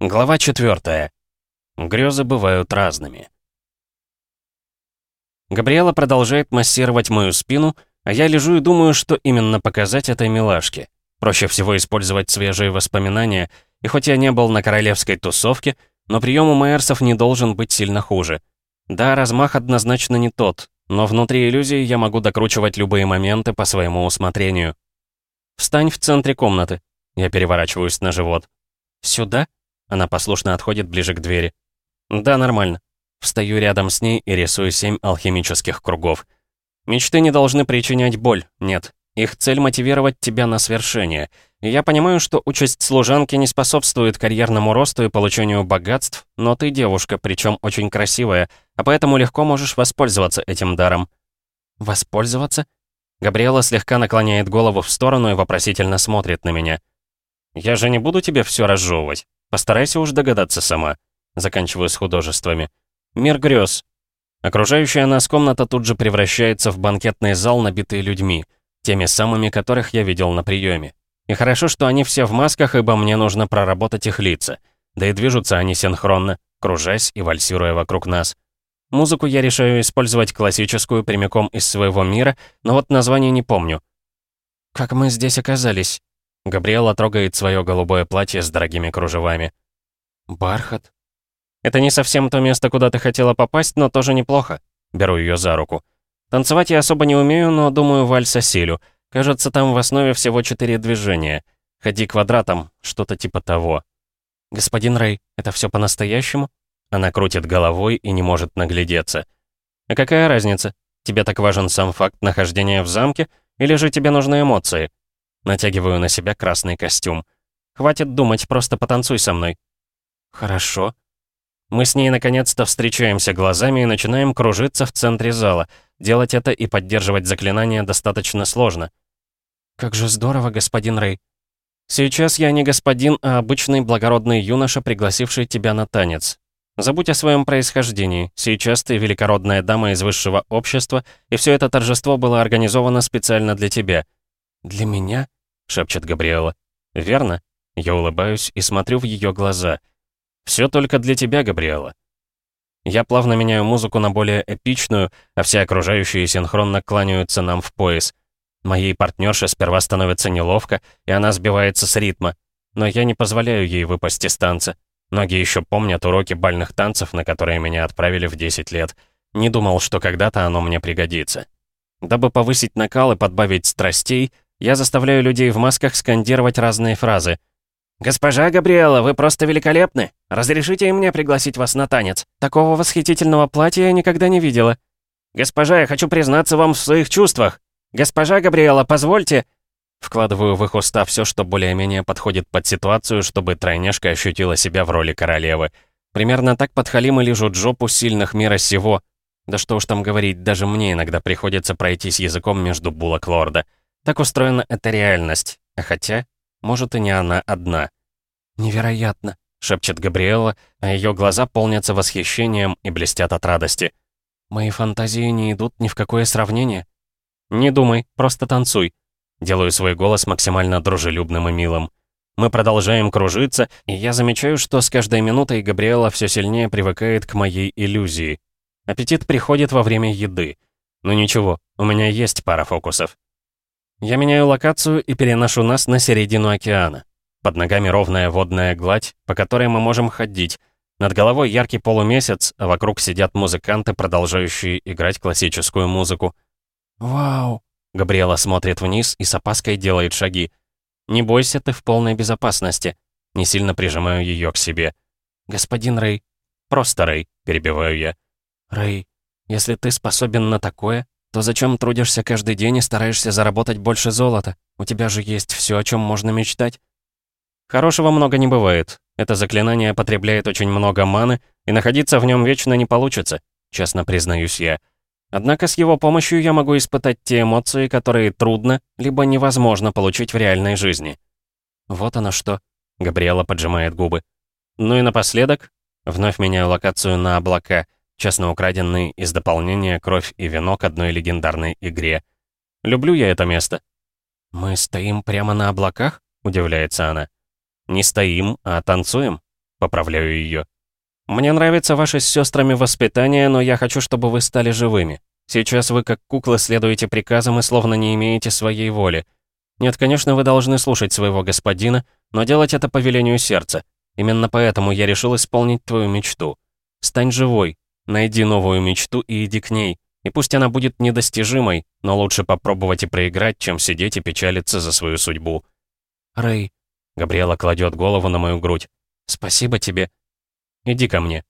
Глава 4. Грезы бывают разными. Габриэла продолжает массировать мою спину, а я лежу и думаю, что именно показать этой милашке. Проще всего использовать свежие воспоминания, и хоть я не был на королевской тусовке, но прием у Майерсов не должен быть сильно хуже. Да, размах однозначно не тот, но внутри иллюзии я могу докручивать любые моменты по своему усмотрению. «Встань в центре комнаты». Я переворачиваюсь на живот. «Сюда?» Она послушно отходит ближе к двери. «Да, нормально». Встаю рядом с ней и рисую семь алхимических кругов. Мечты не должны причинять боль, нет. Их цель — мотивировать тебя на свершение. И я понимаю, что участь служанки не способствует карьерному росту и получению богатств, но ты девушка, причем очень красивая, а поэтому легко можешь воспользоваться этим даром. Воспользоваться? Габриэла слегка наклоняет голову в сторону и вопросительно смотрит на меня. «Я же не буду тебе все разжевывать. Постарайся уж догадаться сама. Заканчиваю с художествами. Мир грез. Окружающая нас комната тут же превращается в банкетный зал, набитый людьми, теми самыми, которых я видел на приеме. И хорошо, что они все в масках, ибо мне нужно проработать их лица. Да и движутся они синхронно, кружась и вальсируя вокруг нас. Музыку я решаю использовать классическую прямиком из своего мира, но вот название не помню. «Как мы здесь оказались?» Габриэла трогает свое голубое платье с дорогими кружевами. «Бархат?» «Это не совсем то место, куда ты хотела попасть, но тоже неплохо». Беру ее за руку. «Танцевать я особо не умею, но, думаю, вальс осилю. Кажется, там в основе всего четыре движения. Ходи квадратом, что-то типа того». «Господин Рэй, это все по-настоящему?» Она крутит головой и не может наглядеться. «А какая разница? Тебе так важен сам факт нахождения в замке, или же тебе нужны эмоции?» Натягиваю на себя красный костюм. «Хватит думать, просто потанцуй со мной». «Хорошо». Мы с ней наконец-то встречаемся глазами и начинаем кружиться в центре зала. Делать это и поддерживать заклинания достаточно сложно. «Как же здорово, господин Рэй». «Сейчас я не господин, а обычный благородный юноша, пригласивший тебя на танец. Забудь о своем происхождении. Сейчас ты великородная дама из высшего общества, и все это торжество было организовано специально для тебя». «Для меня?» — шепчет Габриэла. «Верно?» Я улыбаюсь и смотрю в ее глаза. «Все только для тебя, Габриэла». Я плавно меняю музыку на более эпичную, а все окружающие синхронно кланяются нам в пояс. Моей партнерше сперва становится неловко, и она сбивается с ритма. Но я не позволяю ей выпасть из танца. Ноги еще помнят уроки бальных танцев, на которые меня отправили в 10 лет. Не думал, что когда-то оно мне пригодится. Дабы повысить накал и подбавить страстей, я заставляю людей в масках скандировать разные фразы. «Госпожа Габриэла, вы просто великолепны! Разрешите мне пригласить вас на танец? Такого восхитительного платья я никогда не видела. Госпожа, я хочу признаться вам в своих чувствах. Госпожа Габриэла, позвольте...» Вкладываю в их уста все, что более-менее подходит под ситуацию, чтобы тройняшка ощутила себя в роли королевы. Примерно так подхалимы лижут жопу сильных мира сего. Да что уж там говорить, даже мне иногда приходится пройтись языком между булок лорда. Так устроена эта реальность. А хотя, может и не она одна. «Невероятно», — шепчет Габриэла, а ее глаза полнятся восхищением и блестят от радости. «Мои фантазии не идут ни в какое сравнение». «Не думай, просто танцуй». Делаю свой голос максимально дружелюбным и милым. Мы продолжаем кружиться, и я замечаю, что с каждой минутой Габриэла все сильнее привыкает к моей иллюзии. Аппетит приходит во время еды. Но ничего, у меня есть пара фокусов. Я меняю локацию и переношу нас на середину океана. Под ногами ровная водная гладь, по которой мы можем ходить. Над головой яркий полумесяц, а вокруг сидят музыканты, продолжающие играть классическую музыку. «Вау!» — Габриэла смотрит вниз и с опаской делает шаги. «Не бойся, ты в полной безопасности». Не сильно прижимаю ее к себе. «Господин Рэй». «Просто Рэй», — перебиваю я. «Рэй, если ты способен на такое, то зачем трудишься каждый день и стараешься заработать больше золота? У тебя же есть все, о чем можно мечтать. Хорошего много не бывает. Это заклинание потребляет очень много маны, и находиться в нем вечно не получится, честно признаюсь я. Однако с его помощью я могу испытать те эмоции, которые трудно, либо невозможно получить в реальной жизни. Вот оно что. Габриэла поджимает губы. Ну и напоследок, вновь меняю локацию на облака — честно украденный из дополнения «Кровь и вино» к одной легендарной игре. Люблю я это место. «Мы стоим прямо на облаках?» — удивляется она. «Не стоим, а танцуем». поправляю ее. «Мне нравится ваше с сестрами воспитание, но я хочу, чтобы вы стали живыми. Сейчас вы как куклы следуете приказам и словно не имеете своей воли. Нет, конечно, вы должны слушать своего господина, но делать это по велению сердца. Именно поэтому я решил исполнить твою мечту. Стань живой, найди новую мечту и иди к ней. И пусть она будет недостижимой, но лучше попробовать и проиграть, чем сидеть и печалиться за свою судьбу. Рэй, Габриэла кладет голову на мою грудь. Спасибо тебе. Иди ко мне.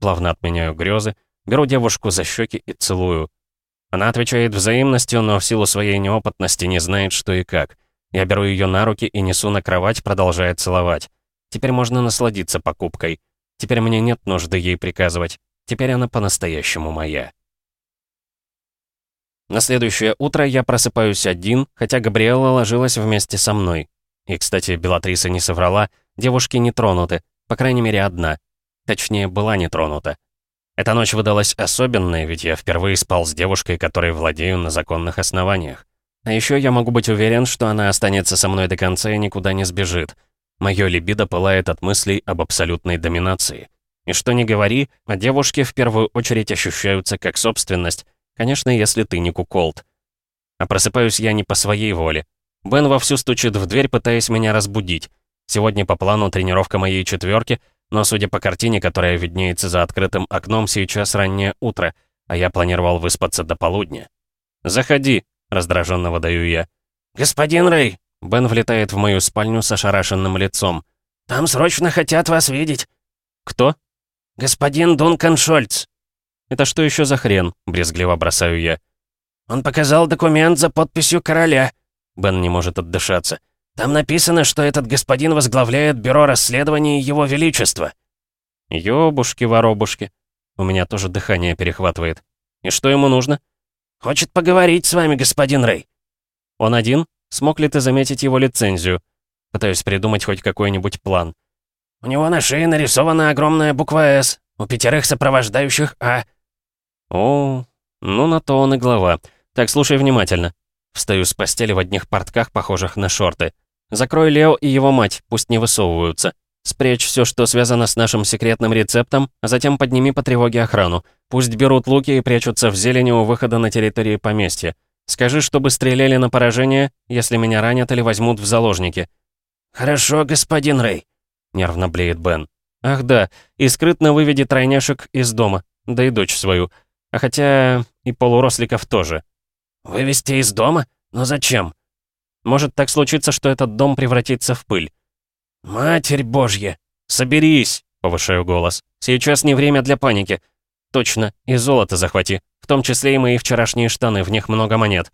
Плавно отменяю грезы, беру девушку за щеки и целую. Она отвечает взаимностью, но в силу своей неопытности не знает, что и как. Я беру ее на руки и несу на кровать, продолжая целовать. Теперь можно насладиться покупкой. Теперь мне нет нужды ей приказывать. Теперь она по-настоящему моя. На следующее утро я просыпаюсь один, хотя Габриэла ложилась вместе со мной. И, кстати, Белатриса не соврала, девушки не тронуты, по крайней мере, одна. Точнее, была не тронута. Эта ночь выдалась особенной, ведь я впервые спал с девушкой, которой владею на законных основаниях. А еще я могу быть уверен, что она останется со мной до конца и никуда не сбежит. Мое либидо пылает от мыслей об абсолютной доминации. И что ни говори, а девушки в первую очередь ощущаются как собственность, конечно, если ты не куколд. А просыпаюсь я не по своей воле. Бен вовсю стучит в дверь, пытаясь меня разбудить. Сегодня по плану тренировка моей четверки, но судя по картине, которая виднеется за открытым окном, сейчас раннее утро, а я планировал выспаться до полудня. «Заходи», — раздраженно выдаю я. «Господин Рэй!» Бен влетает в мою спальню с ошарашенным лицом. «Там срочно хотят вас видеть». «Кто?» «Господин Дункан Шольц». «Это что еще за хрен?» — брезгливо бросаю я. «Он показал документ за подписью короля». Бен не может отдышаться. Там написано, что этот господин возглавляет бюро расследований Его Величества». «Ёбушки-воробушки». У меня тоже дыхание перехватывает. «И что ему нужно?» «Хочет поговорить с вами, господин Рэй». «Он один? Смог ли ты заметить его лицензию?» Пытаюсь придумать хоть какой-нибудь план. «У него на шее нарисована огромная буква «С», у пятерых сопровождающих «А». «О, ну на то он и глава. Так, слушай внимательно. Встаю с постели в одних портках, похожих на шорты. Закрой Лео и его мать, пусть не высовываются. Спрячь все, что связано с нашим секретным рецептом, а затем подними по тревоге охрану. Пусть берут луки и прячутся в зелени у выхода на территории поместья. Скажи, чтобы стреляли на поражение, если меня ранят или возьмут в заложники». «Хорошо, господин Рэй», — нервно блеет Бен. «Ах да, и скрытно выведи тройняшек из дома, да и дочь свою. А хотя и полуросликов тоже. «Вывести из дома? Но зачем?» «Может так случиться, что этот дом превратится в пыль». «Матерь Божья!» «Соберись!» — повышаю голос. «Сейчас не время для паники. Точно, и золото захвати. В том числе и мои вчерашние штаны, в них много монет».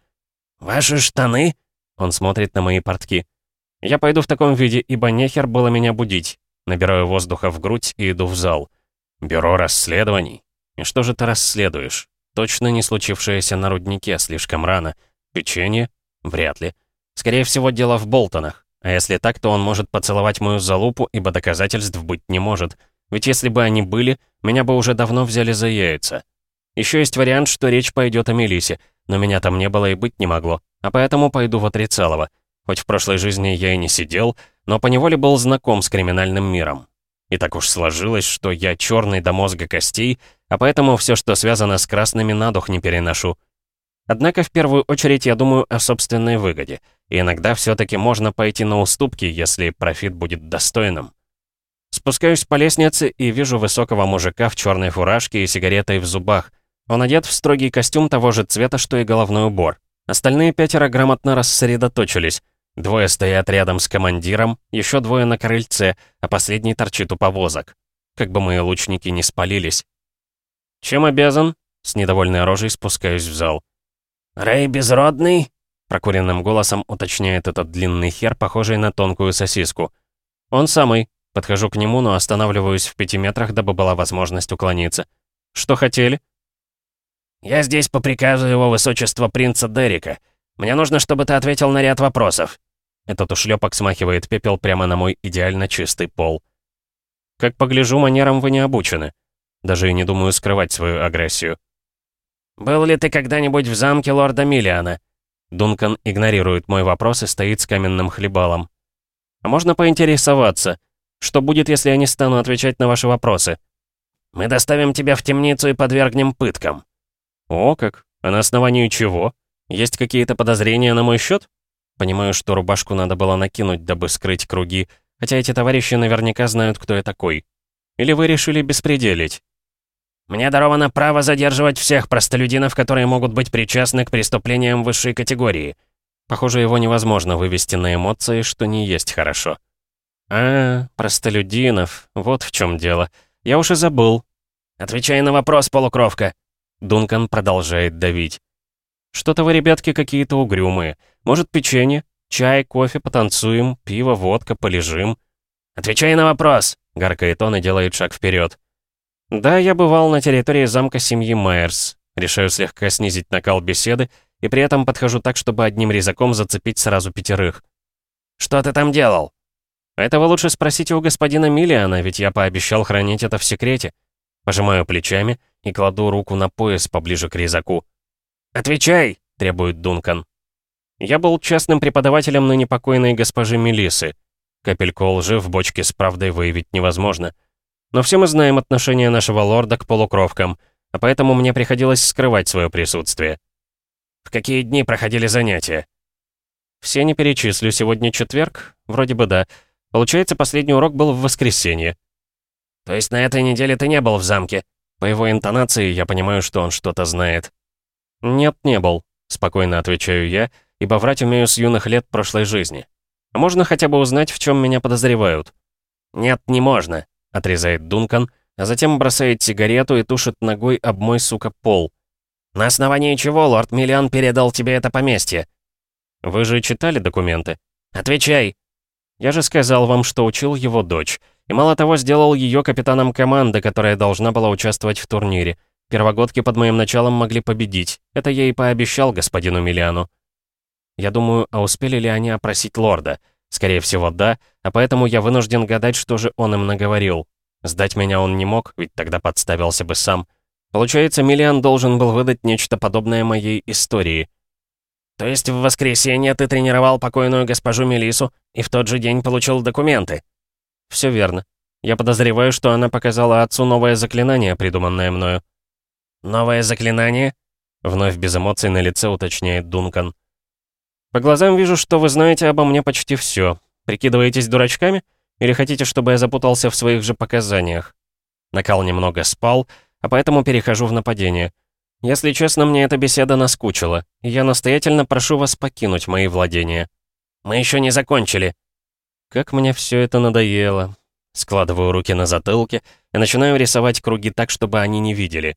«Ваши штаны?» Он смотрит на мои портки. Я пойду в таком виде, ибо нехер было меня будить. Набираю воздуха в грудь и иду в зал. Бюро расследований. И что же ты расследуешь? Точно не случившееся на руднике, слишком рано. Печенье? Вряд ли. Скорее всего, дело в Болтонах. А если так, то он может поцеловать мою залупу, ибо доказательств быть не может. Ведь если бы они были, меня бы уже давно взяли за яйца. Еще есть вариант, что речь пойдет о Мелисе, но меня там не было и быть не могло, а поэтому пойду в отрицалово. Хоть в прошлой жизни я и не сидел, но поневоле был знаком с криминальным миром. И так уж сложилось, что я черный до мозга костей, а поэтому все, что связано с красными, на дух не переношу. Однако в первую очередь я думаю о собственной выгоде, и иногда все-таки можно пойти на уступки, если профит будет достойным. Спускаюсь по лестнице и вижу высокого мужика в черной фуражке и сигаретой в зубах. Он одет в строгий костюм того же цвета, что и головной убор. Остальные пятеро грамотно рассредоточились. Двое стоят рядом с командиром, еще двое на крыльце, а последний торчит у повозок. Как бы мои лучники не спалились. «Чем обязан?» С недовольной рожей спускаюсь в зал. «Рэй Безродный?» Прокуренным голосом уточняет этот длинный хер, похожий на тонкую сосиску. «Он самый». Подхожу к нему, но останавливаюсь в пяти метрах, дабы была возможность уклониться. «Что хотели?» «Я здесь по приказу его высочества принца Дерека. Мне нужно, чтобы ты ответил на ряд вопросов». Этот ушлепок смахивает пепел прямо на мой идеально чистый пол. «Как погляжу, манерам вы не обучены». Даже и не думаю скрывать свою агрессию. «Был ли ты когда-нибудь в замке лорда Миллиана?» Дункан игнорирует мой вопрос и стоит с каменным хлебалом. «А можно поинтересоваться, Что будет, если я не стану отвечать на ваши вопросы?» «Мы доставим тебя в темницу и подвергнем пыткам». «О как? А на основании чего? Есть какие-то подозрения на мой счет? Понимаю, что рубашку надо было накинуть, дабы скрыть круги, хотя эти товарищи наверняка знают, кто я такой. Или вы решили беспределить?» «Мне даровано право задерживать всех простолюдинов, которые могут быть причастны к преступлениям высшей категории». Похоже, его невозможно вывести на эмоции, что не есть хорошо. «А, простолюдинов, вот в чем дело. Я уж и забыл». «Отвечай на вопрос, полукровка». Дункан продолжает давить. «Что-то вы, ребятки, какие-то угрюмые. Может, печенье? Чай, кофе, потанцуем, пиво, водка, полежим?» «Отвечай на вопрос!» — гаркает он и делает шаг вперед. «Да, я бывал на территории замка семьи Майерс. Решаю слегка снизить накал беседы и при этом подхожу так, чтобы одним резаком зацепить сразу пятерых. «Что ты там делал?» «Этого лучше спросите у господина Миллиана, ведь я пообещал хранить это в секрете». Пожимаю плечами и кладу руку на пояс поближе к резаку. «Отвечай!» — требует Дункан. Я был частным преподавателем ныне покойной госпожи Мелисы. Капельку лжи в бочке с правдой выявить невозможно. Но все мы знаем отношение нашего лорда к полукровкам, а поэтому мне приходилось скрывать свое присутствие. В какие дни проходили занятия? Все не перечислю. Сегодня четверг? Вроде бы да. Получается, последний урок был в воскресенье. То есть на этой неделе ты не был в замке? По его интонации я понимаю, что он что-то знает. Нет, не был. Спокойно отвечаю я, ибо врать умею с юных лет прошлой жизни. А можно хотя бы узнать, в чем меня подозревают? Нет, не можно, отрезает Дункан, а затем бросает сигарету и тушит ногой об мой, сука, пол. На основании чего лорд Миллиан передал тебе это поместье? Вы же читали документы? Отвечай. Я же сказал вам, что учил его дочь. И мало того, сделал ее капитаном команды, которая должна была участвовать в турнире. Первогодки под моим началом могли победить. Это я и пообещал господину Миллиану. Я думаю, а успели ли они опросить лорда? Скорее всего, да, а поэтому я вынужден гадать, что же он им наговорил. Сдать меня он не мог, ведь тогда подставился бы сам. Получается, Миллиан должен был выдать нечто подобное моей истории. То есть в воскресенье ты тренировал покойную госпожу Мелису и в тот же день получил документы? Все верно. Я подозреваю, что она показала отцу новое заклинание, придуманное мною. «Новое заклинание?» Вновь без эмоций на лице уточняет Дункан. «По глазам вижу, что вы знаете обо мне почти все. Прикидываетесь дурачками? Или хотите, чтобы я запутался в своих же показаниях?» Накал немного спал, а поэтому перехожу в нападение. Если честно, мне эта беседа наскучила, и я настоятельно прошу вас покинуть мои владения. Мы еще не закончили. Как мне все это надоело. Складываю руки на затылке и начинаю рисовать круги так, чтобы они не видели.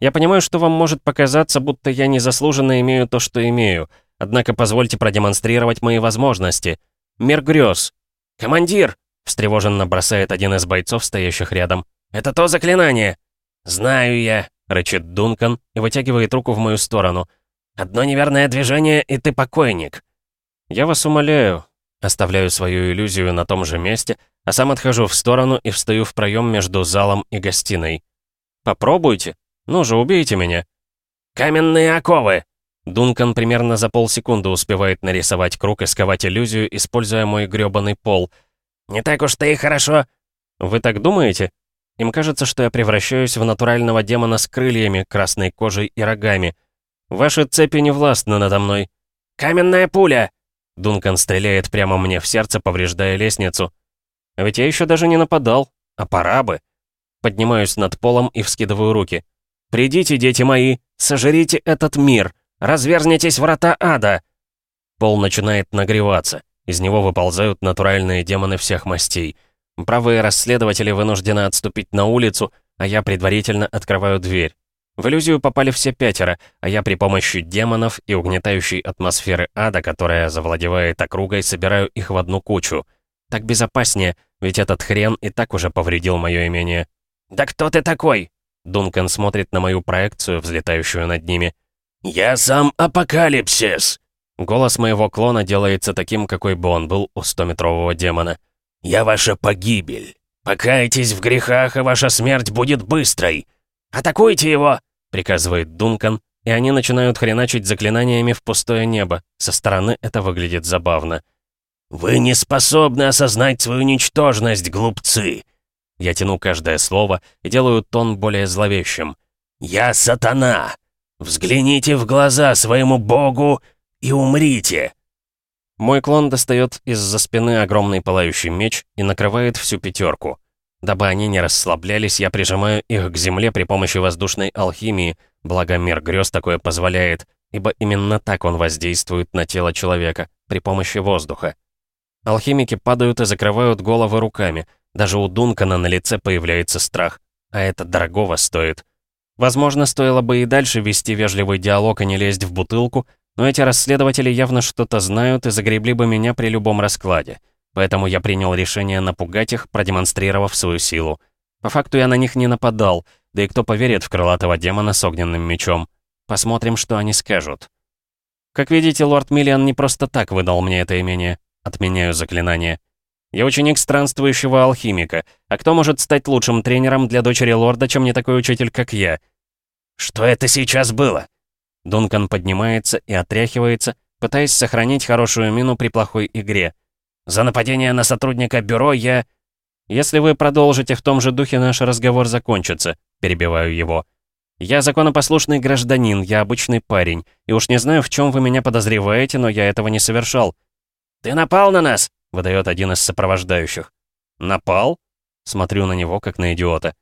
Я понимаю, что вам может показаться, будто я незаслуженно имею то, что имею, однако позвольте продемонстрировать мои возможности. Мир грез. «Командир!» — встревоженно бросает один из бойцов, стоящих рядом. «Это то заклинание!» «Знаю я!» — рычит Дункан и вытягивает руку в мою сторону. «Одно неверное движение, и ты покойник!» «Я вас умоляю!» Оставляю свою иллюзию на том же месте, а сам отхожу в сторону и встаю в проем между залом и гостиной. «Попробуйте!» «Ну же, убейте меня!» «Каменные оковы!» Дункан примерно за полсекунды успевает нарисовать круг и сковать иллюзию, используя мой грёбаный пол. «Не так уж ты и хорошо!» «Вы так думаете?» Им кажется, что я превращаюсь в натурального демона с крыльями, красной кожей и рогами. Ваши цепи не властны надо мной. «Каменная пуля!» Дункан стреляет прямо мне в сердце, повреждая лестницу. А ведь я еще даже не нападал. А пора бы. Поднимаюсь над полом и вскидываю руки. «Придите, дети мои, сожрите этот мир, разверзнитесь врата ада!» Пол начинает нагреваться, из него выползают натуральные демоны всех мастей. Правые расследователи вынуждены отступить на улицу, а я предварительно открываю дверь. В иллюзию попали все пятеро, а я при помощи демонов и угнетающей атмосферы ада, которая завладевает округой, собираю их в одну кучу. Так безопаснее, ведь этот хрен и так уже повредил мое имение. «Да кто ты такой?» Дункан смотрит на мою проекцию, взлетающую над ними. «Я сам Апокалипсис!» Голос моего клона делается таким, какой бы он был у стометрового демона. «Я ваша погибель. Покайтесь в грехах, и ваша смерть будет быстрой. Атакуйте его!» — приказывает Дункан, и они начинают хреначить заклинаниями в пустое небо. Со стороны это выглядит забавно. «Вы не способны осознать свою ничтожность, глупцы!» Я тяну каждое слово и делаю тон более зловещим. «Я сатана! Взгляните в глаза своему богу и умрите!» Мой клон достает из-за спины огромный пылающий меч и накрывает всю пятерку. Дабы они не расслаблялись, я прижимаю их к земле при помощи воздушной алхимии, благо мир грез такое позволяет, ибо именно так он воздействует на тело человека, при помощи воздуха. Алхимики падают и закрывают головы руками, даже у Дункана на лице появляется страх, а это дорогого стоит. Возможно, стоило бы и дальше вести вежливый диалог и не лезть в бутылку, но эти расследователи явно что-то знают и загребли бы меня при любом раскладе. Поэтому я принял решение напугать их, продемонстрировав свою силу. По факту я на них не нападал, да и кто поверит в крылатого демона с огненным мечом. Посмотрим, что они скажут. Как видите, лорд Миллиан не просто так выдал мне это имение. Отменяю заклинание. Я ученик странствующего алхимика. А кто может стать лучшим тренером для дочери лорда, чем не такой учитель, как я? Что это сейчас было? Дункан поднимается и отряхивается, пытаясь сохранить хорошую мину при плохой игре. «За нападение на сотрудника бюро я...» «Если вы продолжите в том же духе, наш разговор закончится», — перебиваю его. «Я законопослушный гражданин, я обычный парень, и уж не знаю, в чем вы меня подозреваете, но я этого не совершал». «Ты напал на нас?» — выдает один из сопровождающих. «Напал?» — смотрю на него, как на идиота.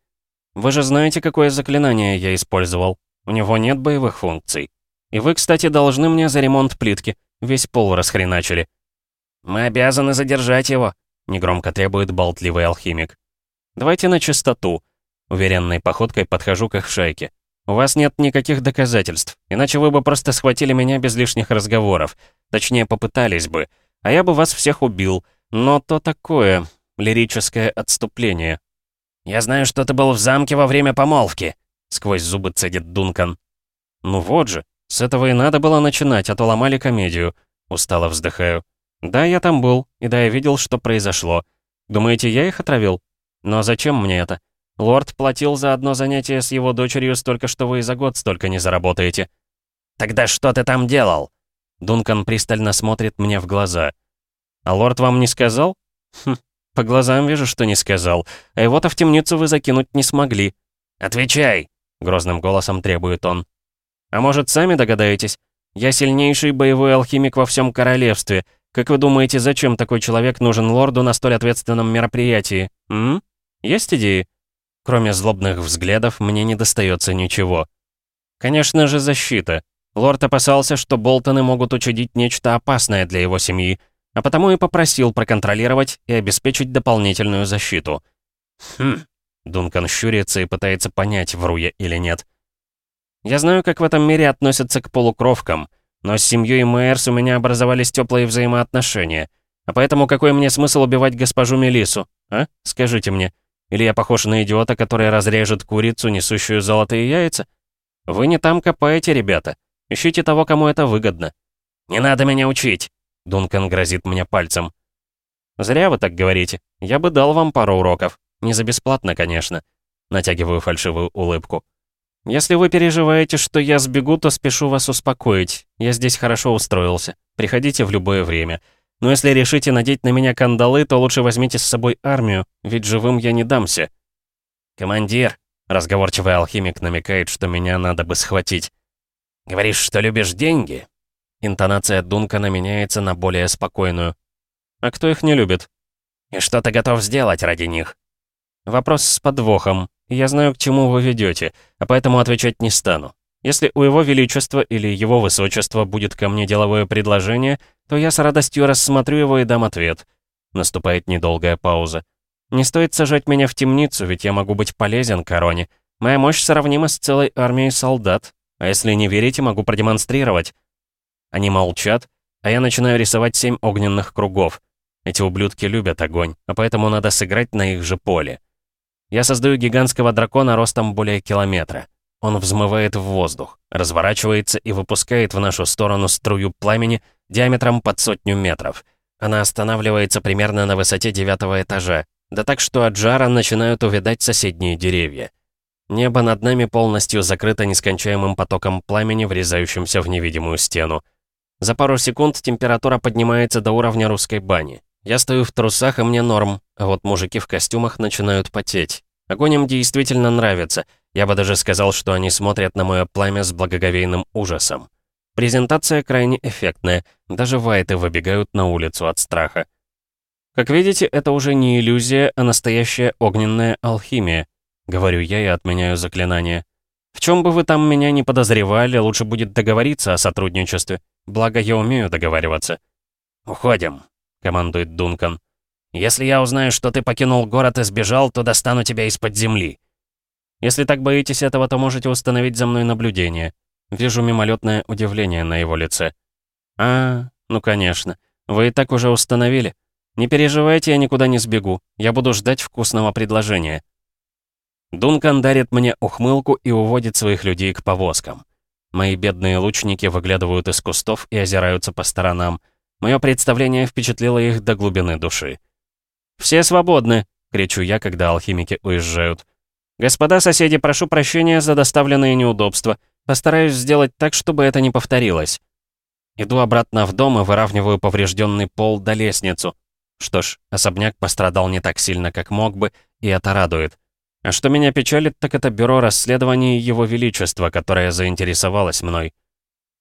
«Вы же знаете, какое заклинание я использовал?» У него нет боевых функций. И вы, кстати, должны мне за ремонт плитки. Весь пол расхреначили». «Мы обязаны задержать его», — негромко требует болтливый алхимик. «Давайте на чистоту». Уверенной походкой подхожу к их шайке. «У вас нет никаких доказательств, иначе вы бы просто схватили меня без лишних разговоров. Точнее, попытались бы. А я бы вас всех убил. Но то такое, лирическое отступление». «Я знаю, что ты был в замке во время помолвки», сквозь зубы цедит Дункан. «Ну вот же, с этого и надо было начинать, а то ломали комедию». Устало вздыхаю. «Да, я там был, и да, я видел, что произошло. Думаете, я их отравил? Но зачем мне это? Лорд платил за одно занятие с его дочерью столько, что вы и за год столько не заработаете». «Тогда что ты там делал?» Дункан пристально смотрит мне в глаза. «А лорд вам не сказал?» «Хм, по глазам вижу, что не сказал. А его-то в темницу вы закинуть не смогли». «Отвечай!» Грозным голосом требует он. «А может, сами догадаетесь? Я сильнейший боевой алхимик во всем королевстве. Как вы думаете, зачем такой человек нужен лорду на столь ответственном мероприятии? М? Есть идеи?» Кроме злобных взглядов, мне не достается ничего. Конечно же, защита. Лорд опасался, что Болтоны могут учудить нечто опасное для его семьи, а потому и попросил проконтролировать и обеспечить дополнительную защиту. Хм, Дункан щурится и пытается понять, вру я или нет. Я знаю, как в этом мире относятся к полукровкам, но с семьей Мэйерс у меня образовались теплые взаимоотношения. А поэтому какой мне смысл убивать госпожу Мелису, а? Скажите мне. Или я похож на идиота, который разрежет курицу, несущую золотые яйца? Вы не там копаете, ребята. Ищите того, кому это выгодно. «Не надо меня учить!» Дункан грозит мне пальцем. «Зря вы так говорите. Я бы дал вам пару уроков. Не за бесплатно, конечно. Натягиваю фальшивую улыбку. Если вы переживаете, что я сбегу, то спешу вас успокоить. Я здесь хорошо устроился. Приходите в любое время. Но если решите надеть на меня кандалы, то лучше возьмите с собой армию, ведь живым я не дамся. Командир, разговорчивый алхимик намекает, что меня надо бы схватить. Говоришь, что любишь деньги? Интонация Дункана меняется на более спокойную. А кто их не любит? И что ты готов сделать ради них? Вопрос с подвохом. Я знаю, к чему вы ведете, а поэтому отвечать не стану. Если у его величества или его высочества будет ко мне деловое предложение, то я с радостью рассмотрю его и дам ответ. Наступает недолгая пауза. Не стоит сажать меня в темницу, ведь я могу быть полезен короне. Моя мощь сравнима с целой армией солдат. А если не верите, могу продемонстрировать. Они молчат, а я начинаю рисовать семь огненных кругов. Эти ублюдки любят огонь, а поэтому надо сыграть на их же поле. Я создаю гигантского дракона ростом более километра. Он взмывает в воздух, разворачивается и выпускает в нашу сторону струю пламени диаметром под сотню метров. Она останавливается примерно на высоте девятого этажа, да так что от жара начинают увядать соседние деревья. Небо над нами полностью закрыто нескончаемым потоком пламени, врезающимся в невидимую стену. За пару секунд температура поднимается до уровня русской бани. Я стою в трусах, и мне норм, а вот мужики в костюмах начинают потеть. Огонь им действительно нравится. Я бы даже сказал, что они смотрят на мое пламя с благоговейным ужасом. Презентация крайне эффектная, даже вайты выбегают на улицу от страха. Как видите, это уже не иллюзия, а настоящая огненная алхимия. Говорю я и отменяю заклинание. В чем бы вы там меня не подозревали, лучше будет договориться о сотрудничестве. Благо, я умею договариваться. «Уходим», — командует Дункан. «Если я узнаю, что ты покинул город и сбежал, то достану тебя из-под земли». «Если так боитесь этого, то можете установить за мной наблюдение». Вижу мимолетное удивление на его лице. «А, ну конечно. Вы и так уже установили. Не переживайте, я никуда не сбегу. Я буду ждать вкусного предложения». Дункан дарит мне ухмылку и уводит своих людей к повозкам. Мои бедные лучники выглядывают из кустов и озираются по сторонам. Мое представление впечатлило их до глубины души. «Все свободны!» — кричу я, когда алхимики уезжают. «Господа соседи, прошу прощения за доставленные неудобства. Постараюсь сделать так, чтобы это не повторилось. Иду обратно в дом и выравниваю поврежденный пол до лестницу. Что ж, особняк пострадал не так сильно, как мог бы, и это радует. А что меня печалит, так это бюро расследований Его Величества, которое заинтересовалось мной.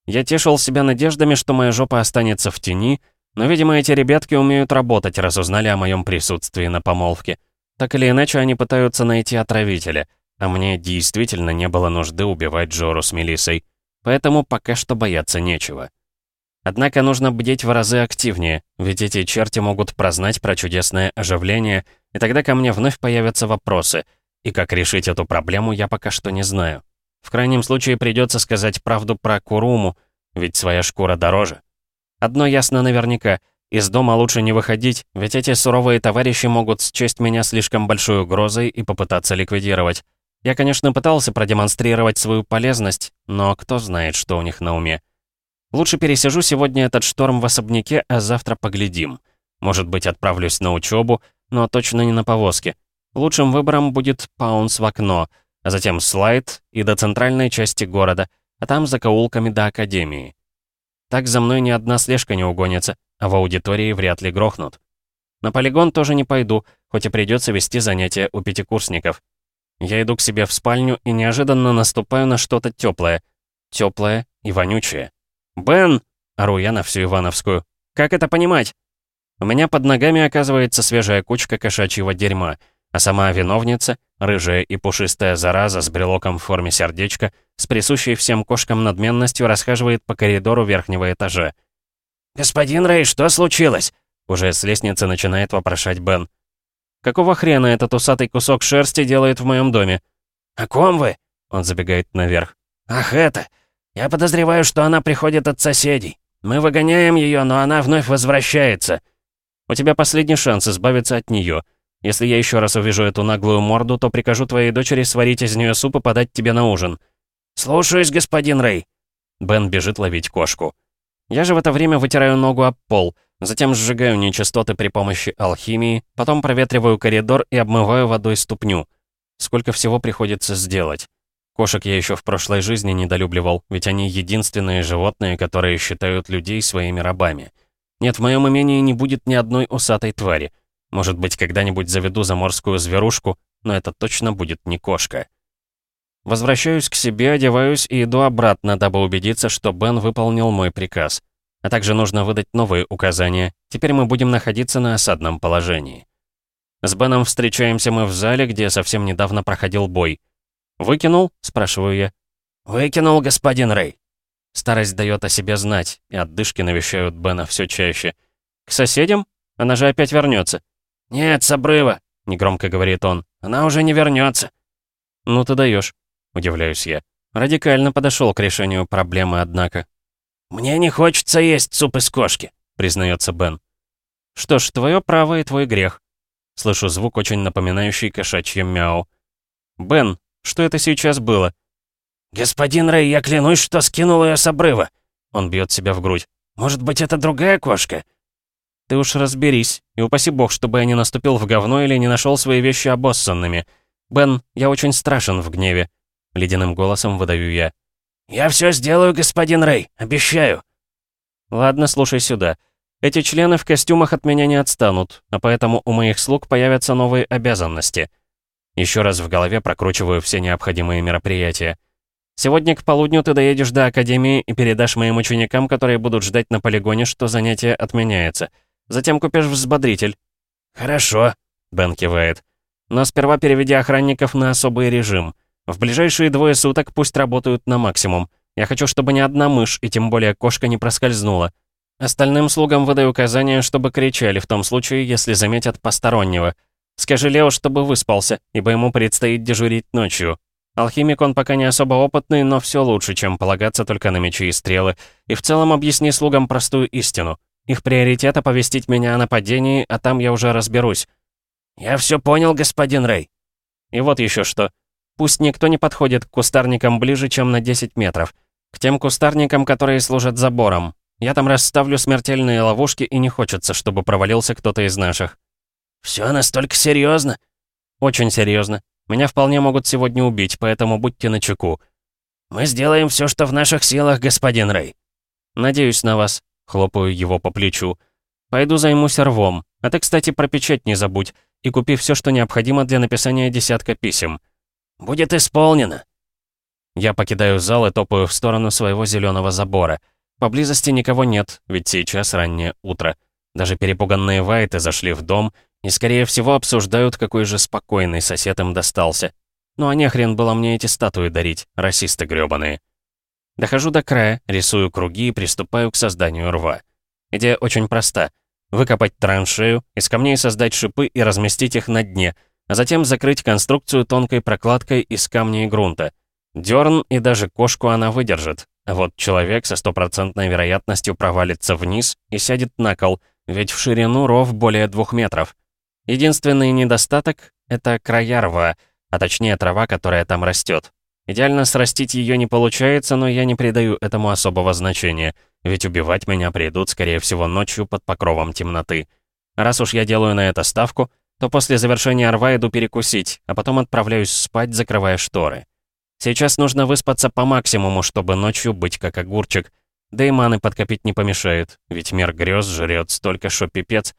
Я тешил себя надеждами, что моя жопа останется в тени, но, видимо, эти ребятки умеют работать, раз узнали о моем присутствии на помолвке. Так или иначе, они пытаются найти отравителя — а мне действительно не было нужды убивать Джору с Мелиссой, поэтому пока что бояться нечего. Однако нужно бдеть в разы активнее, ведь эти черти могут прознать про чудесное оживление, и тогда ко мне вновь появятся вопросы, и как решить эту проблему я пока что не знаю. В крайнем случае придется сказать правду про Куруму, ведь своя шкура дороже. Одно ясно наверняка, из дома лучше не выходить, ведь эти суровые товарищи могут счесть меня слишком большой угрозой и попытаться ликвидировать. Я, конечно, пытался продемонстрировать свою полезность, но кто знает, что у них на уме. Лучше пересижу сегодня этот шторм в особняке, а завтра поглядим. Может быть, отправлюсь на учебу, но точно не на повозке. Лучшим выбором будет паунс в окно, а затем слайд и до центральной части города, а там за каулками до академии. Так за мной ни одна слежка не угонится, а в аудитории вряд ли грохнут. На полигон тоже не пойду, хоть и придется вести занятия у пятикурсников. Я иду к себе в спальню и неожиданно наступаю на что-то теплое. Теплое и вонючее. «Бен!» — ору я на всю Ивановскую. «Как это понимать?» У меня под ногами оказывается свежая кучка кошачьего дерьма, а сама виновница, рыжая и пушистая зараза с брелоком в форме сердечка, с присущей всем кошкам надменностью расхаживает по коридору верхнего этажа. «Господин Рэй, что случилось?» Уже с лестницы начинает вопрошать Бен. Какого хрена этот усатый кусок шерсти делает в моем доме?» «О ком вы?» Он забегает наверх. «Ах, это! Я подозреваю, что она приходит от соседей. Мы выгоняем ее, но она вновь возвращается». «У тебя последний шанс избавиться от нее. Если я еще раз увижу эту наглую морду, то прикажу твоей дочери сварить из нее суп и подать тебе на ужин». «Слушаюсь, господин Рэй». Бен бежит ловить кошку. Я же в это время вытираю ногу об пол — Затем сжигаю нечистоты при помощи алхимии, потом проветриваю коридор и обмываю водой ступню. Сколько всего приходится сделать. Кошек я еще в прошлой жизни недолюбливал, ведь они единственные животные, которые считают людей своими рабами. Нет, в моем имении не будет ни одной усатой твари. Может быть, когда-нибудь заведу заморскую зверушку, но это точно будет не кошка. Возвращаюсь к себе, одеваюсь и иду обратно, дабы убедиться, что Бен выполнил мой приказ. А также нужно выдать новые указания. Теперь мы будем находиться на осадном положении. С Беном встречаемся мы в зале, где совсем недавно проходил бой. «Выкинул?» — спрашиваю я. «Выкинул, господин Рэй». Старость дает о себе знать, и отдышки навещают Бена все чаще. «К соседям? Она же опять вернется. «Нет, с обрыва», — негромко говорит он. «Она уже не вернется. «Ну ты даешь, удивляюсь я. Радикально подошел к решению проблемы, однако. «Мне не хочется есть суп из кошки», — признается Бен. «Что ж, твое право и твой грех». Слышу звук, очень напоминающий кошачье мяу. «Бен, что это сейчас было?» «Господин Рэй, я клянусь, что скинул ее с обрыва». Он бьет себя в грудь. «Может быть, это другая кошка?» «Ты уж разберись, и упаси бог, чтобы я не наступил в говно или не нашел свои вещи обоссанными. Бен, я очень страшен в гневе», — ледяным голосом выдаю я. «Я все сделаю, господин Рэй, обещаю». Ладно, слушай сюда. Эти члены в костюмах от меня не отстанут, а поэтому у моих слуг появятся новые обязанности. Еще раз в голове прокручиваю все необходимые мероприятия. Сегодня к полудню ты доедешь до Академии и передашь моим ученикам, которые будут ждать на полигоне, что занятие отменяется. Затем купишь взбодритель». «Хорошо», — Бен кивает. «Но сперва переведи охранников на особый режим. В ближайшие двое суток пусть работают на максимум. Я хочу, чтобы ни одна мышь, и тем более кошка, не проскользнула. Остальным слугам выдай указания, чтобы кричали в том случае, если заметят постороннего. Скажи Лео, чтобы выспался, ибо ему предстоит дежурить ночью. Алхимик он пока не особо опытный, но все лучше, чем полагаться только на мечи и стрелы. И в целом объясни слугам простую истину. Их приоритет — оповестить меня о нападении, а там я уже разберусь. «Я все понял, господин Рэй». И вот еще что. Пусть никто не подходит к кустарникам ближе, чем на 10 метров. К тем кустарникам, которые служат забором. Я там расставлю смертельные ловушки, и не хочется, чтобы провалился кто-то из наших. Все настолько серьезно? Очень серьезно. Меня вполне могут сегодня убить, поэтому будьте начеку. Мы сделаем все, что в наших силах, господин Рэй. Надеюсь на вас. Хлопаю его по плечу. Пойду займусь рвом. А ты, кстати, про печать не забудь. И купи все, что необходимо для написания десятка писем. Будет исполнено. Я покидаю зал и топаю в сторону своего зеленого забора. Поблизости никого нет, ведь сейчас раннее утро. Даже перепуганные вайты зашли в дом и, скорее всего, обсуждают, какой же спокойный сосед им достался. Ну а нехрен было мне эти статуи дарить, расисты грёбаные. Дохожу до края, рисую круги и приступаю к созданию рва. Идея очень проста. Выкопать траншею, из камней создать шипы и разместить их на дне, а затем закрыть конструкцию тонкой прокладкой из камня и грунта. Дёрн и даже кошку она выдержит, а вот человек со стопроцентной вероятностью провалится вниз и сядет на кол, ведь в ширину ров более двух метров. Единственный недостаток — это края рва, а точнее трава, которая там растет. Идеально срастить ее не получается, но я не придаю этому особого значения, ведь убивать меня придут, скорее всего, ночью под покровом темноты. Раз уж я делаю на это ставку, то после завершения рва иду перекусить, а потом отправляюсь спать, закрывая шторы. Сейчас нужно выспаться по максимуму, чтобы ночью быть как огурчик. Да и маны подкопить не помешает, ведь мир грез жрет столько, шо пипец.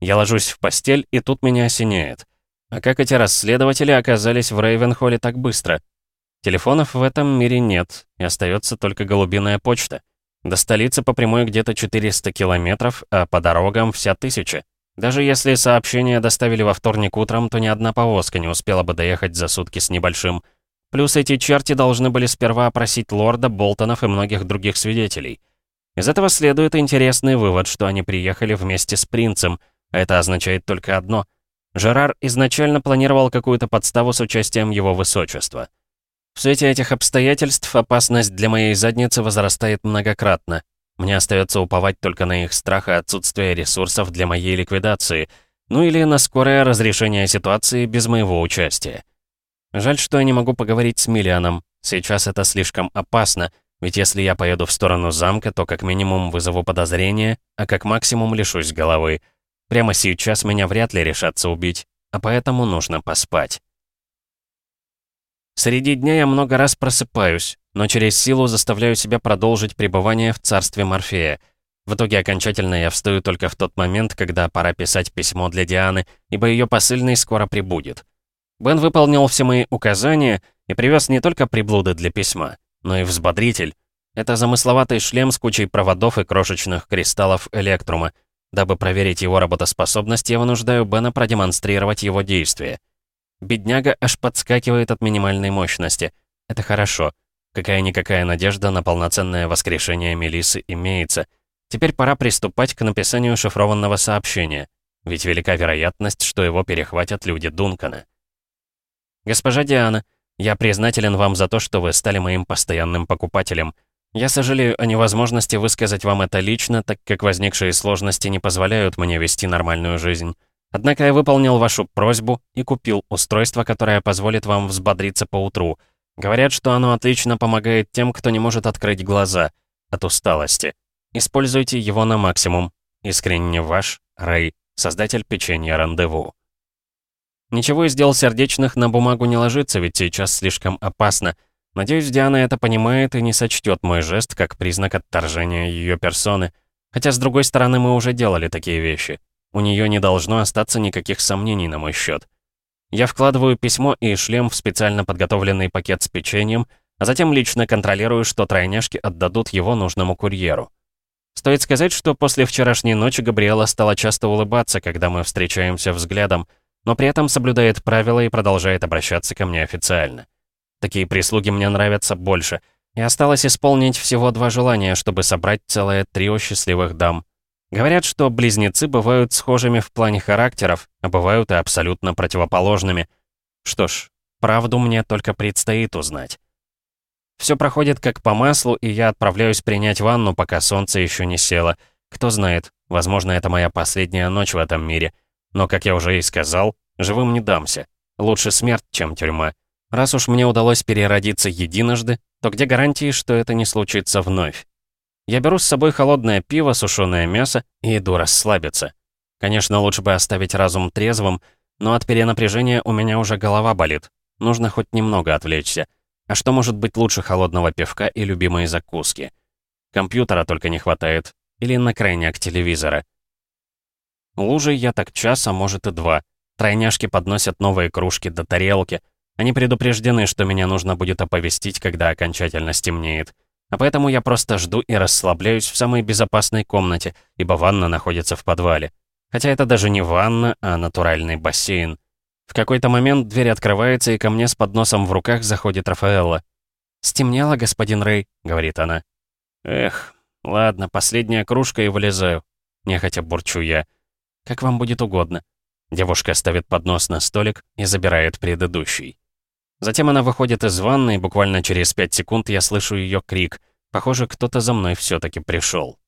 Я ложусь в постель, и тут меня осеняет. А как эти расследователи оказались в Рейвенхолле так быстро? Телефонов в этом мире нет, и остается только голубиная почта. До столицы по прямой где-то 400 километров, а по дорогам вся тысяча. Даже если сообщение доставили во вторник утром, то ни одна повозка не успела бы доехать за сутки с небольшим. Плюс эти черти должны были сперва опросить лорда, Болтонов и многих других свидетелей. Из этого следует интересный вывод, что они приехали вместе с принцем, а это означает только одно. Жерар изначально планировал какую-то подставу с участием его высочества. В свете этих обстоятельств опасность для моей задницы возрастает многократно. Мне остается уповать только на их страх и отсутствие ресурсов для моей ликвидации, ну или на скорое разрешение ситуации без моего участия. Жаль, что я не могу поговорить с Миллианом. Сейчас это слишком опасно, ведь если я поеду в сторону замка, то как минимум вызову подозрения, а как максимум лишусь головы. Прямо сейчас меня вряд ли решатся убить, а поэтому нужно поспать. Среди дня я много раз просыпаюсь, но через силу заставляю себя продолжить пребывание в царстве Морфея. В итоге окончательно я встаю только в тот момент, когда пора писать письмо для Дианы, ибо ее посыльный скоро прибудет. Бен выполнил все мои указания и привез не только приблуды для письма, но и взбодритель. Это замысловатый шлем с кучей проводов и крошечных кристаллов электрума. Дабы проверить его работоспособность, я вынуждаю Бена продемонстрировать его действие. Бедняга аж подскакивает от минимальной мощности. Это хорошо. Какая-никакая надежда на полноценное воскрешение Мелисы имеется. Теперь пора приступать к написанию шифрованного сообщения. Ведь велика вероятность, что его перехватят люди Дункана. «Госпожа Диана, я признателен вам за то, что вы стали моим постоянным покупателем. Я сожалею о невозможности высказать вам это лично, так как возникшие сложности не позволяют мне вести нормальную жизнь. Однако я выполнил вашу просьбу и купил устройство, которое позволит вам взбодриться по утру. Говорят, что оно отлично помогает тем, кто не может открыть глаза от усталости. Используйте его на максимум. Искренне ваш, Рэй, создатель печенья рандеву. Ничего из дел сердечных на бумагу не ложится, ведь сейчас слишком опасно. Надеюсь, Диана это понимает и не сочтет мой жест как признак отторжения ее персоны. Хотя, с другой стороны, мы уже делали такие вещи. У нее не должно остаться никаких сомнений на мой счет. Я вкладываю письмо и шлем в специально подготовленный пакет с печеньем, а затем лично контролирую, что тройняшки отдадут его нужному курьеру. Стоит сказать, что после вчерашней ночи Габриэла стала часто улыбаться, когда мы встречаемся взглядом, но при этом соблюдает правила и продолжает обращаться ко мне официально. Такие прислуги мне нравятся больше, и осталось исполнить всего два желания, чтобы собрать целое трио счастливых дам. Говорят, что близнецы бывают схожими в плане характеров, а бывают и абсолютно противоположными. Что ж, правду мне только предстоит узнать. Все проходит как по маслу, и я отправляюсь принять ванну, пока солнце еще не село. Кто знает, возможно, это моя последняя ночь в этом мире. Но, как я уже и сказал, живым не дамся. Лучше смерть, чем тюрьма. Раз уж мне удалось переродиться единожды, то где гарантии, что это не случится вновь? Я беру с собой холодное пиво, сушеное мясо и иду расслабиться. Конечно, лучше бы оставить разум трезвым, но от перенапряжения у меня уже голова болит. Нужно хоть немного отвлечься. А что может быть лучше холодного пивка и любимой закуски? Компьютера только не хватает. Или на крайняк телевизора. Лужей я так час, а может и два. Тройняшки подносят новые кружки до тарелки. Они предупреждены, что меня нужно будет оповестить, когда окончательно стемнеет. А поэтому я просто жду и расслабляюсь в самой безопасной комнате, ибо ванна находится в подвале. Хотя это даже не ванна, а натуральный бассейн. В какой-то момент дверь открывается, и ко мне с подносом в руках заходит Рафаэлла. «Стемнело, господин Рэй», — говорит она. «Эх, ладно, последняя кружка и вылезаю». Нехотя бурчу я. «Как вам будет угодно». Девушка ставит поднос на столик и забирает предыдущий. Затем она выходит из ванны, и буквально через пять секунд я слышу ее крик. Похоже, кто-то за мной все таки пришел.